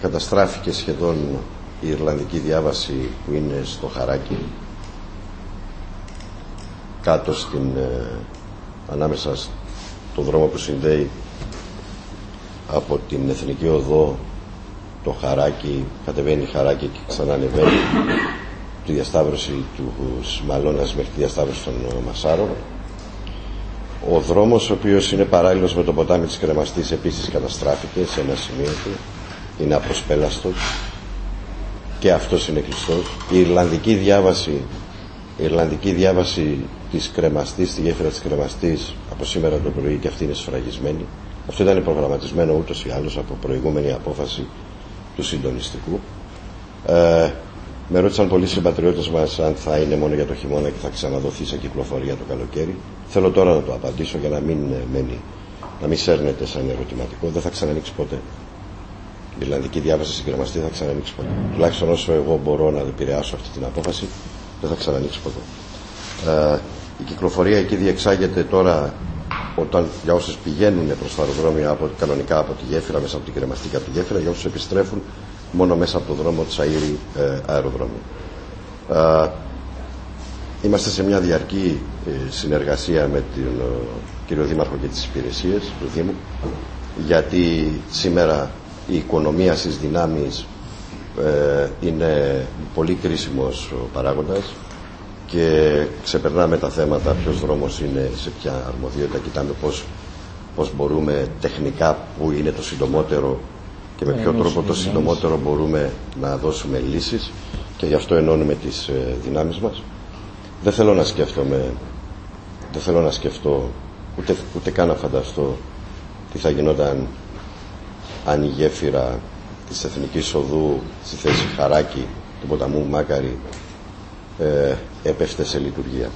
καταστράφηκε σχεδόν η Ιρλανδική διάβαση που είναι στο Χαράκι κάτω στην, ε, ανάμεσα στο δρόμο που συνδέει από την Εθνική Οδό το Χαράκι, κατεβαίνει Χαράκι και ξανανεβαίνει τη διασταύρωση του Σμαλώνας μέχρι τη διασταύρωση των Μασάρων. Ο δρόμος ο οποίος είναι παράλληλος με το ποτάμι της Κρεμαστής επίσης καταστράφηκε σε ένα σημείο του. Είναι απροσπέλαστος και αυτός είναι κλειστός. Η Ιρλανδική διάβαση, η Ιρλανδική διάβαση της Κρεμαστής, τη γέφυρα της Κρεμαστής από σήμερα το πρωί και αυτή είναι σφραγισμένη. Αυτό ήταν προγραμματισμένο ούτως ή άλλως από προηγούμενη απόφαση του συντονιστικού. Ε, με ρώτησαν πολλοί συμπατριώτες μας αν θα είναι μόνο για το χειμώνα και θα ξαναδοθεί σε κυκλοφορία το καλοκαίρι. Θέλω τώρα να το απαντήσω για να μην μένει, να μην σέρνεται σαν ερωτηματικό. Δεν θα ξανανοίξει ποτέ. Η Ιρλανδική διάβαση συγκρεμαστή θα ξανανοίξει ποτέ. Τουλάχιστον όσο εγώ μπορώ να επηρεάσω αυτή την απόφαση, δεν θα ξανανοίξει ποτέ. Ε, η κυκλοφορία εκεί διεξάγεται τώρα όταν, για όσους πηγαίνουν προς το αεροδρόμιο από, κανονικά από τη γέφυρα, μέσα από την κρεμαστή και από τη γέφυρα, για όσους επιστρέφουν μόνο μέσα από το δρόμο της ΑΕΡΗ ε, αεροδρόμου. Ε, είμαστε σε μια διαρκή ε, συνεργασία με τον ε, κύριο Δήμαρχο και τις υπηρεσίες του Δήμου γιατί σήμερα η οικονομία στις δυνάμεις είναι πολύ κρίσιμος ο παράγοντας και ξεπερνάμε τα θέματα ποιος δρόμος είναι σε ποια αρμοδιότητα κοιτάμε πώς, πώς μπορούμε τεχνικά που είναι το συντομότερο και με ποιο τρόπο το συντομότερο μπορούμε να δώσουμε λύσεις και γι' αυτό ενώνουμε τις ε, δυνάμεις μας. Δεν θέλω να σκέφτομαι, δεν θέλω να σκεφτώ, ούτε, ούτε καν να φανταστώ τι θα γινόταν αν η γέφυρα της Εθνικής Οδού στη θέση Χαράκη του ποταμού Μάκαρη ε, έπεφτε σε λειτουργία.